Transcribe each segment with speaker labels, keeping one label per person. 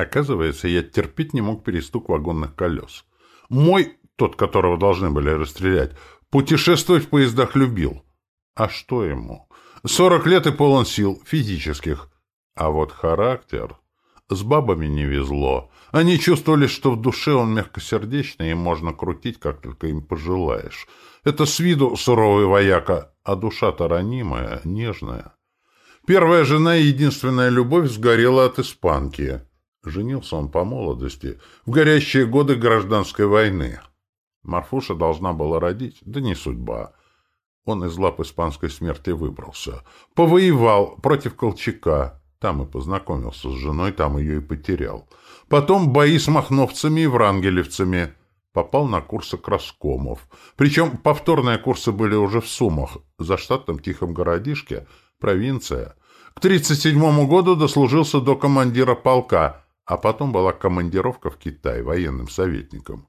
Speaker 1: Оказывается, я терпеть не мог перестук вагонных колес. Мой, тот, которого должны были расстрелять, путешествовать в поездах любил. А что ему? Сорок лет и полон сил, физических. А вот характер... С бабами не везло. Они чувствовали, что в душе он мягкосердечный, и можно крутить, как только им пожелаешь. Это с виду суровый вояка, а душа-то ранимая, нежная. Первая жена и единственная любовь сгорела от испанки. Женился он по молодости, в горящие годы гражданской войны. Марфуша должна была родить, да не судьба. Он из лап испанской смерти выбрался. Повоевал против Колчака. Там и познакомился с женой, там ее и потерял. Потом бои с махновцами и врангелевцами. Попал на курсы краскомов. Причем повторные курсы были уже в Сумах, за штатом Тихом городишке, провинция. К 37 году дослужился до командира полка, а потом была командировка в Китай военным советником.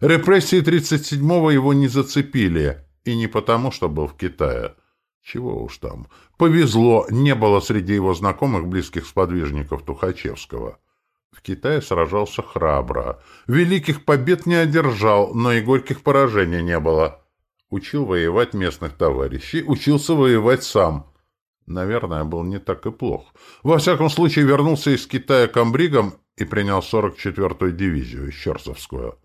Speaker 1: Репрессии 37-го его не зацепили, и не потому, что был в Китае. Чего уж там. Повезло, не было среди его знакомых близких сподвижников Тухачевского. В Китае сражался храбро. Великих побед не одержал, но и горьких поражений не было. Учил воевать местных товарищей, учился воевать сам. Наверное, был не так и плох. Во всяком случае, вернулся из Китая к амбригам и принял 44-ю дивизию, Щерсовскую.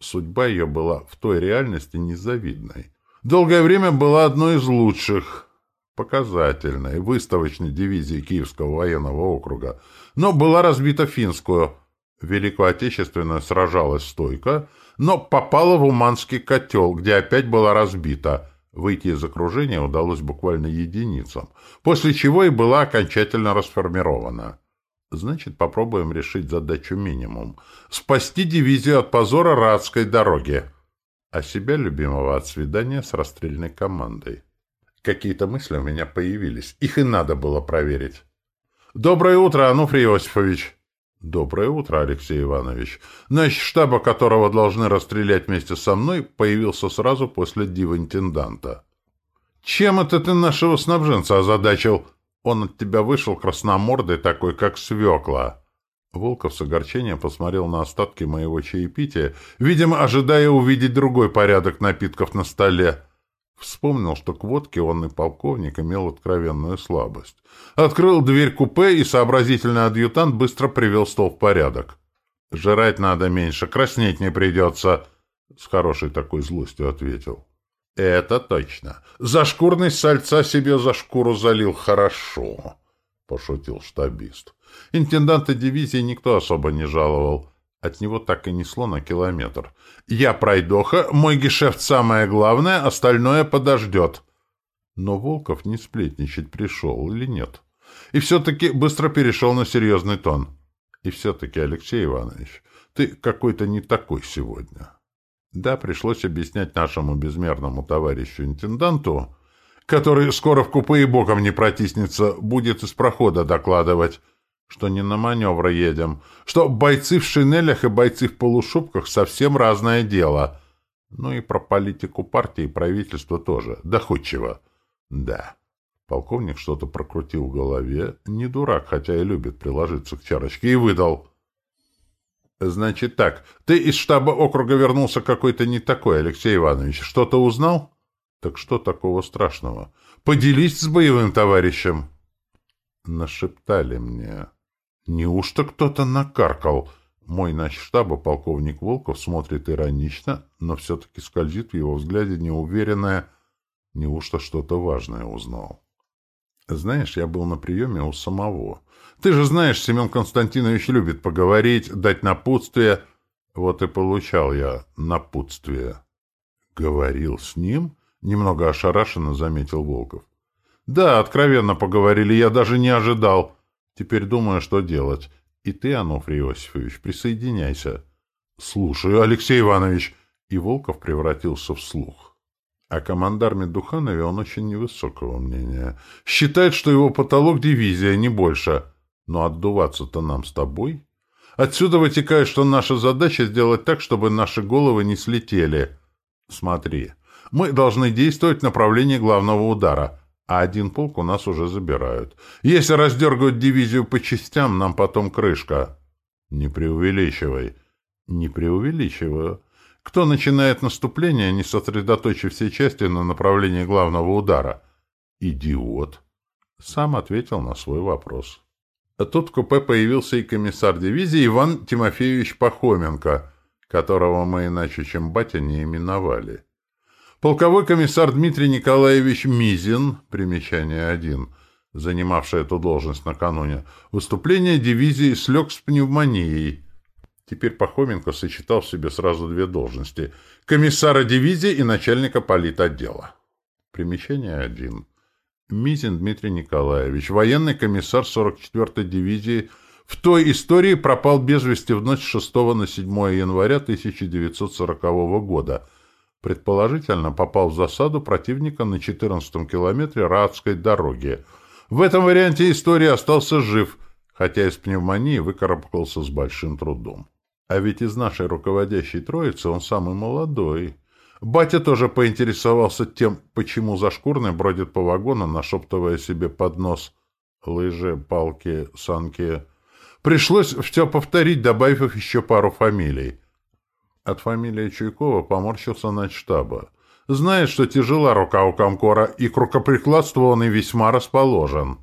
Speaker 1: Судьба ее была в той реальности незавидной. Долгое время была одной из лучших, показательной, выставочной дивизии Киевского военного округа, но была разбита финскую. Великую Отечественную сражалась стойко, но попала в Уманский котел, где опять была разбита. Выйти из окружения удалось буквально единицам, после чего и была окончательно расформирована. Значит, попробуем решить задачу минимум. Спасти дивизию от позора Радской дороги а себя любимого от свидания с расстрельной командой. Какие-то мысли у меня появились. Их и надо было проверить. «Доброе утро, Ануфрий Иосифович!» «Доброе утро, Алексей Иванович!» Наш штаба, которого должны расстрелять вместе со мной, появился сразу после дива-интенданта. «Чем это ты нашего снабженца озадачил? Он от тебя вышел красномордый такой, как свекла!» Волков с огорчением посмотрел на остатки моего чаепития, видимо, ожидая увидеть другой порядок напитков на столе. Вспомнил, что к водке он и полковник имел откровенную слабость. Открыл дверь купе, и сообразительный адъютант быстро привел стол в порядок. «Жрать надо меньше, краснеть не придется», — с хорошей такой злостью ответил. «Это точно. За шкурность сальца себе за шкуру залил хорошо», — пошутил штабист. Интенданта дивизии никто особо не жаловал. От него так и несло на километр. «Я пройдоха, мой гешефт самое главное, остальное подождет». Но Волков не сплетничать пришел или нет. И все-таки быстро перешел на серьезный тон. И все-таки, Алексей Иванович, ты какой-то не такой сегодня. Да, пришлось объяснять нашему безмерному товарищу-интенданту, который скоро в купе и боком не протиснется, будет из прохода докладывать, что не на маневры едем, что бойцы в шинелях и бойцы в полушубках совсем разное дело. Ну и про политику партии и правительства тоже, доходчиво. Да. Полковник что-то прокрутил в голове, не дурак, хотя и любит приложиться к чарочке, и выдал. «Значит так, ты из штаба округа вернулся какой-то не такой, Алексей Иванович. Что-то узнал?» «Так что такого страшного? Поделись с боевым товарищем!» Нашептали мне. Неужто кто-то накаркал? Мой начштаба, полковник Волков, смотрит иронично, но все-таки скользит в его взгляде неуверенное «Неужто что-то важное узнал?» Знаешь, я был на приеме у самого. Ты же знаешь, Семен Константинович любит поговорить, дать напутствие. Вот и получал я напутствие. Говорил с ним? Немного ошарашенно заметил Волков. Да, откровенно поговорили, я даже не ожидал. Теперь думаю, что делать. И ты, Ануфрий Иосифович, присоединяйся. Слушаю, Алексей Иванович. И Волков превратился в слух. О командарме Духанове он очень невысокого мнения. Считает, что его потолок дивизия, не больше. Но отдуваться-то нам с тобой. Отсюда вытекает, что наша задача сделать так, чтобы наши головы не слетели. Смотри, мы должны действовать в направлении главного удара — а один полк у нас уже забирают. Если раздергивать дивизию по частям, нам потом крышка. Не преувеличивай. Не преувеличиваю. Кто начинает наступление, не сосредоточив все части на направлении главного удара? Идиот. Сам ответил на свой вопрос. А тут в купе появился и комиссар дивизии Иван Тимофеевич Пахоменко, которого мы иначе, чем батя, не именовали. Полковой комиссар Дмитрий Николаевич Мизин, примечание 1, занимавший эту должность накануне, выступление дивизии слег с пневмонией. Теперь Пахоменко сочетал в себе сразу две должности – комиссара дивизии и начальника политотдела. Примечание 1. Мизин Дмитрий Николаевич, военный комиссар 44-й дивизии, в той истории пропал без вести в ночь с 6 на 7 января 1940 года. Предположительно, попал в засаду противника на 14-м километре Раадской дороги. В этом варианте истории остался жив, хотя из пневмонии выкарабкался с большим трудом. А ведь из нашей руководящей троицы он самый молодой. Батя тоже поинтересовался тем, почему зашкурный бродит по вагону, нашептывая себе под нос лыжи, палки, санки. Пришлось все повторить, добавив еще пару фамилий. От фамилии Чуйкова поморщился штаба. Знает, что тяжела рука у комкора, и к рукоприкладству он и весьма расположен.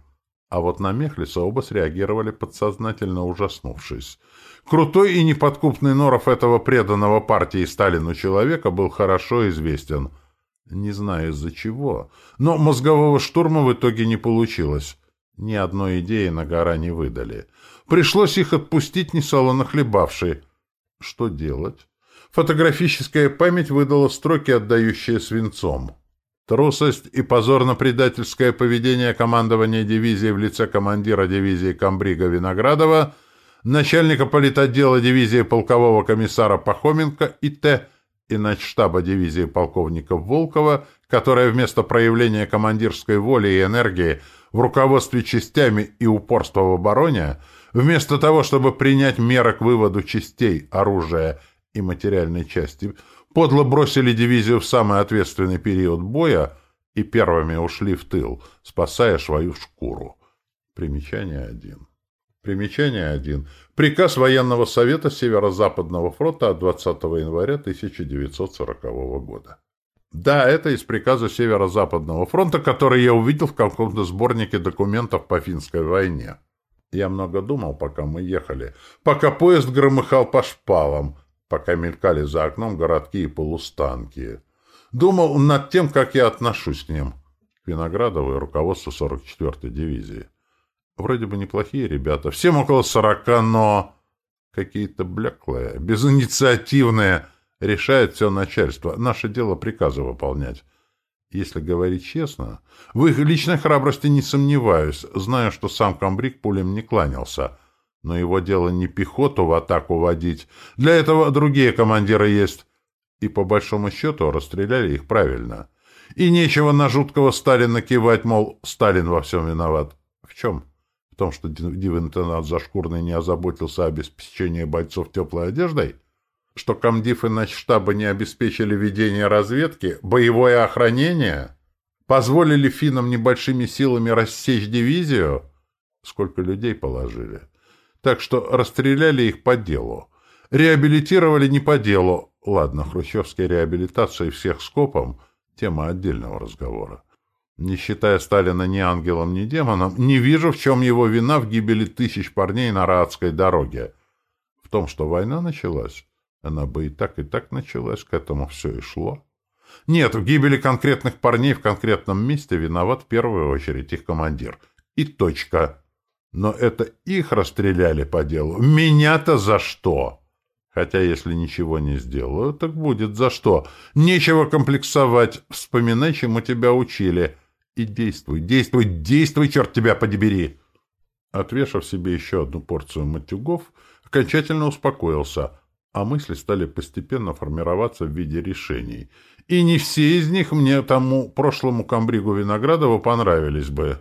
Speaker 1: А вот на Мехлиса оба среагировали подсознательно ужаснувшись. Крутой и неподкупный норов этого преданного партии Сталину человека был хорошо известен. Не знаю из-за чего, но мозгового штурма в итоге не получилось. Ни одной идеи на гора не выдали. Пришлось их отпустить, несолоно хлебавшие. Что делать? Фотографическая память выдала строки, отдающие свинцом. Трусость и позорно-предательское поведение командования дивизии в лице командира дивизии Камбрига Виноградова — начальника политотдела дивизии полкового комиссара Пахоменко и Т. и начштаба дивизии полковника Волкова, которая вместо проявления командирской воли и энергии в руководстве частями и упорства в обороне, вместо того, чтобы принять меры к выводу частей, оружия и материальной части, подло бросили дивизию в самый ответственный период боя и первыми ушли в тыл, спасая свою шкуру. Примечание 1. Примечание 1. Приказ Военного совета Северо-Западного фронта от 20 января 1940 года. Да, это из приказа Северо-Западного фронта, который я увидел в каком-то сборнике документов по финской войне. Я много думал, пока мы ехали, пока поезд громыхал по шпалам, пока мелькали за окном городки и полустанки. Думал над тем, как я отношусь к ним, и руководству 44-й дивизии. Вроде бы неплохие ребята, всем около сорока, но какие-то блеклые, безинициативные, решает все начальство. Наше дело приказы выполнять. Если говорить честно, в их личной храбрости не сомневаюсь, зная, что сам комбриг пулем не кланялся. Но его дело не пехоту в атаку водить. Для этого другие командиры есть. И по большому счету расстреляли их правильно. И нечего на жуткого Сталина кивать, мол, Сталин во всем виноват. В чем? том, что див-интендант Зашкурный не озаботился обеспечением бойцов теплой одеждой? Что комдив и штаба не обеспечили ведение разведки, боевое охранение? Позволили финнам небольшими силами рассечь дивизию? Сколько людей положили? Так что расстреляли их по делу. Реабилитировали не по делу. Ладно, хрущевская реабилитация всех скопом — тема отдельного разговора. Не считая Сталина ни ангелом, ни демоном, не вижу, в чем его вина в гибели тысяч парней на Раадской дороге. В том, что война началась, она бы и так, и так началась, к этому все и шло. Нет, в гибели конкретных парней в конкретном месте виноват в первую очередь их командир. И точка. Но это их расстреляли по делу. Меня-то за что? Хотя если ничего не сделаю, так будет за что. Нечего комплексовать. Вспоминай, чему тебя учили. И действуй, действуй, действуй, черт тебя подбери!» Отвешав себе еще одну порцию матюгов, окончательно успокоился, а мысли стали постепенно формироваться в виде решений. И не все из них мне тому прошлому комбригу Виноградову понравились бы.